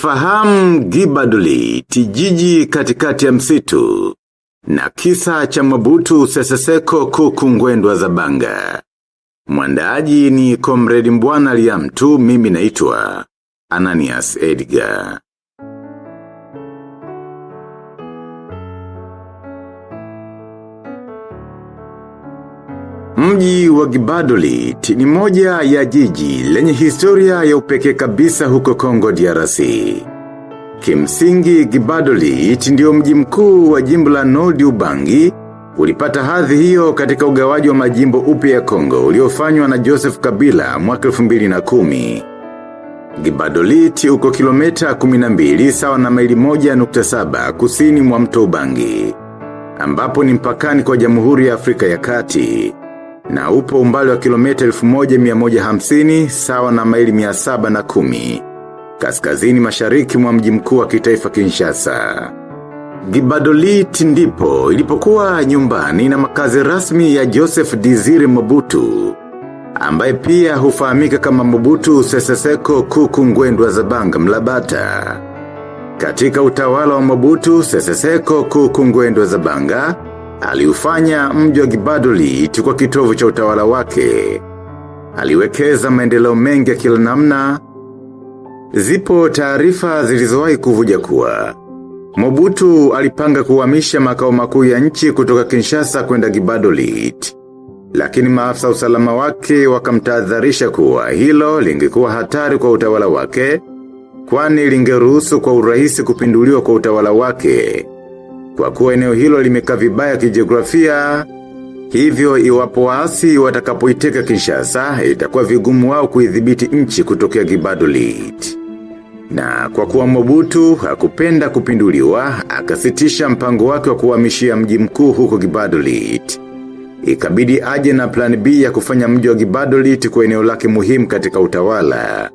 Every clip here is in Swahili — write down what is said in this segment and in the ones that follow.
Ifahamu Gibaduli, tijiji katikati ya msitu, na kisa cha mabutu seseseko kukungwendwa za banga. Mwandaaji ni komredi Mbwana Liamtu mimi naitwa Ananias Edgar. Mji wa Gibadolit ni moja ya jiji lenye historia ya upekee kabisa huko Kongo DRC. Kimsingi Gibadolit ndio mji mkuu wa jimbo la Nodi Ubangi, ulipata hadhi hiyo katika ugawaji wa majimbo upya ya Kongo uliofanywa na Joseph Kabila mwaka 2010. Gibadolit uko kilomita 12 sawa na maili moja nukta saba kusini mwa mto Ubangi, ambapo ni mpakani kwa Jamhuri ya Afrika ya Kati na upo umbali wa kilomita 1150 sawa na maili 710 kaskazini mashariki mwa mji mkuu wa kitaifa Kinshasa. Gibadolit ndipo ilipokuwa nyumbani na makazi rasmi ya Joseph Diziri Mobutu, ambaye pia hufahamika kama Mobutu Seseseko Kuku Ngwendwa Zabanga Mlabata. Katika utawala wa Mobutu Seseseko Kuku Ngwendwa Zabanga, aliufanya mji wa Gibadoli kwa kitovu cha utawala wake. Aliwekeza maendeleo mengi ya kila namna. Zipo taarifa zilizowahi kuvuja kuwa. Mobutu alipanga kuhamisha makao makuu ya nchi kutoka Kinshasa kwenda Gibadolit. Lakini maafisa usalama wake wakamtahadharisha kuwa hilo lingekuwa hatari kwa utawala wake, kwani lingeruhusu kwa urahisi kupinduliwa kwa utawala wake. Kwa kuwa eneo hilo limekaa vibaya kijiografia, hivyo iwapo waasi watakapoiteka Kinshasa, itakuwa vigumu wao kuidhibiti nchi kutokea Gibadolit. Na kwa kuwa Mobutu hakupenda kupinduliwa, akasitisha mpango wake wa kuhamishia mji mkuu huko Gibadolit. Ikabidi aje na plan B ya kufanya mji wa Gibadolit kwa eneo lake muhimu katika utawala.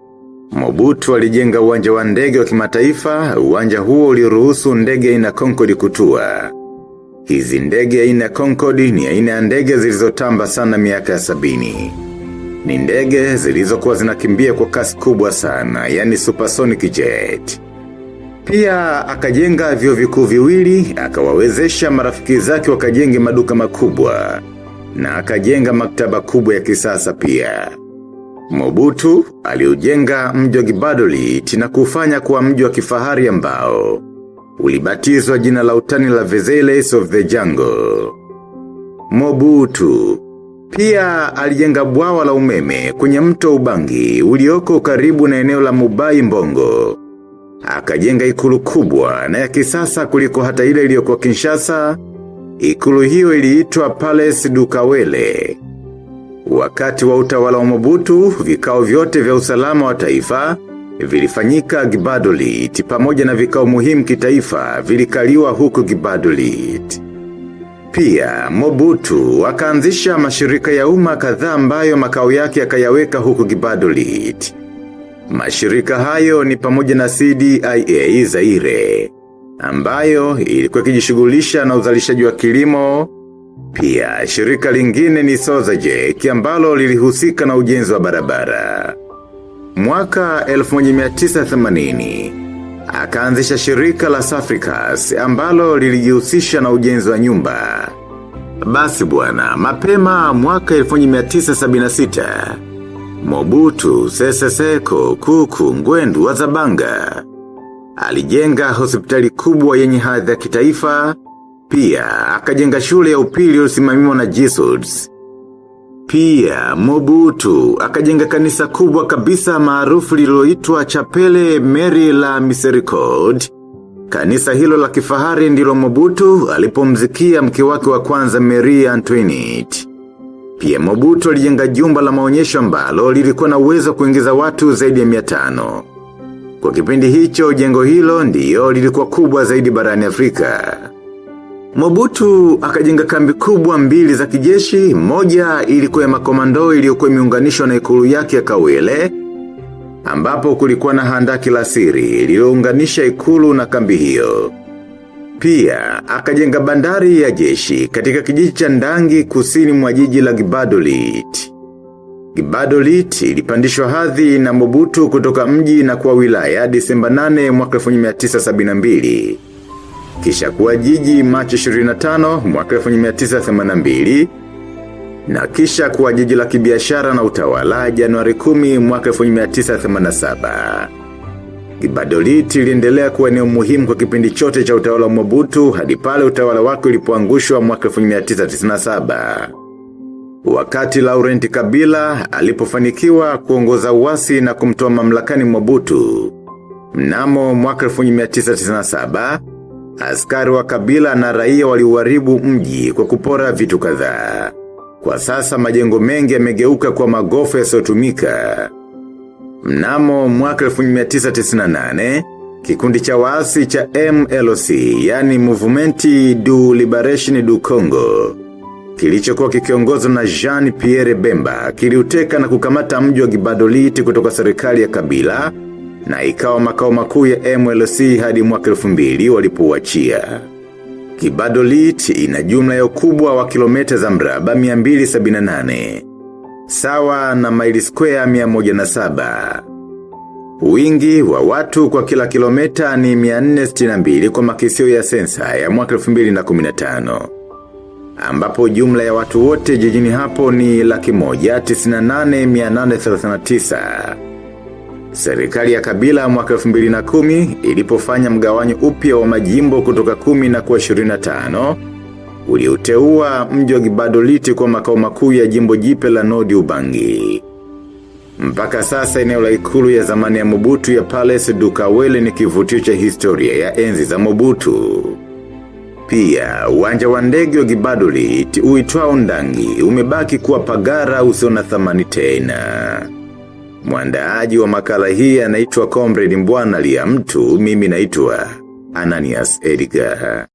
Mobutu alijenga uwanja wa ndege wa kimataifa, uwanja huo uliruhusu ndege aina Concorde kutua. Hizi ndege aina Concorde ni aina ya ndege zilizotamba sana miaka ya sabini. Ni ndege zilizokuwa zinakimbia kwa kasi kubwa sana, yani supersonic jet. Pia akajenga vyo vikuu viwili, akawawezesha marafiki zake wakajenge maduka makubwa, na akajenga maktaba kubwa ya kisasa pia. Mobutu aliujenga mji wa Gibadolit na kufanya kuwa mji wa kifahari ambao ulibatizwa jina la utani la Vezeles of the Jungle. Mobutu pia alijenga bwawa la umeme kwenye mto Ubangi ulioko karibu na eneo la Mubai Mbongo. Akajenga ikulu kubwa na ya kisasa kuliko hata ile iliyokuwa Kinshasa. Ikulu hiyo iliitwa Palace Dukawele. Wakati wa utawala wa Mobutu, vikao vyote vya usalama wa taifa, vilifanyika Gibadolit, pamoja na vikao muhimu kitaifa, vilikaliwa huku Gibadolit. Pia, Mobutu, wakaanzisha mashirika ya umma kadhaa ambayo makao yake akayaweka huku Gibadolit. Mashirika hayo ni pamoja na CDIA Zaire, ambayo ilikuwa kijishughulisha na uzalishaji wa kilimo, pia, shirika lingine ni Sozajek ambalo lilihusika na ujenzi wa barabara. Mwaka 1980, akaanzisha shirika la Safricas ambalo lilijihusisha na ujenzi wa nyumba. Basi bwana, mapema mwaka 1976, Mobutu Seseseko Kuku Ngwendu Wazabanga. Alijenga hospitali kubwa yenye hadhi ya kitaifa, pia, akajenga shule ya upili usimamimo na Jesuits. Pia, Mobutu, akajenga kanisa kubwa kabisa maarufu lililoitwa Chapele Mary la Misericord. Kanisa hilo la kifahari ndilo Mobutu alipomzikia mke wake wa kwanza Mary Antoinette. Pia Mobutu alijenga jumba la maonyesho ambalo lilikuwa na uwezo kuingiza watu zaidi ya 500. Kwa kipindi hicho jengo hilo ndiyo lilikuwa kubwa zaidi barani Afrika. Mobutu akajenga kambi kubwa mbili za kijeshi, moja ilikuwa ya makomando iliyokuwa imeunganishwa na ikulu yake ya Kawele, ambapo kulikuwa na handaki la siri lililounganisha ikulu na kambi hiyo. Pia, akajenga bandari ya jeshi katika kijiji cha ndangi kusini mwa jiji la Gibadolit. Gibadolit ilipandishwa hadhi na Mobutu kutoka mji na kwa wilaya Disemba 8 mwaka 1972. Kisha kuwa jiji Machi 25 mwaka 1982 na kisha kuwa jiji la kibiashara na utawala Januari 10 mwaka 1987. Kibadoliti liendelea kuwa eneo muhimu kwa kipindi chote cha utawala wa Mobutu hadi pale utawala wake ulipoangushwa mwaka 1997. Wakati Laurent Kabila alipofanikiwa kuongoza uasi na kumtoa mamlakani Mobutu. Mnamo mwaka 1997, askari wa Kabila na raia waliuharibu mji kwa kupora vitu kadhaa. Kwa sasa majengo mengi yamegeuka kwa magofu yasiyotumika. Mnamo mwaka 1998, kikundi cha waasi cha MLC, yani Movement du Liberation du Congo, kilichokuwa kikiongozwa na Jean Pierre Bemba, kiliuteka na kukamata mji wa Gibadoliti kutoka serikali ya Kabila, na ikawa makao makuu ya MLC hadi mwaka 2000 walipouachia. Kibadolit ina jumla ya ukubwa wa kilomita za mraba 278. Sawa na mile square 107. Wingi wa watu kwa kila kilomita ni 462 kwa makisio ya sensa ya mwaka 2015. Ambapo jumla ya watu wote jijini hapo ni laki moja 98,839. Serikali ya kabila mwaka 2010 ilipofanya mgawanyo upya wa majimbo kutoka 10 na kuwa 25 uliuteua mji wa Gibadoliti kwa makao makuu ya jimbo jipe la Nodi Ubangi. Mpaka sasa eneo la ikulu ya zamani ya Mobutu ya Palace Dukawele ni kivutio cha historia ya enzi za Mobutu. Pia, uwanja wa ndege wa Gibadolit uitwao ndangi umebaki kuwa pagara usio na thamani tena. Mwandaaji wa makala hii anaitwa Comrade Mbwana Liamtu, mimi naitwa Ananias Edgar.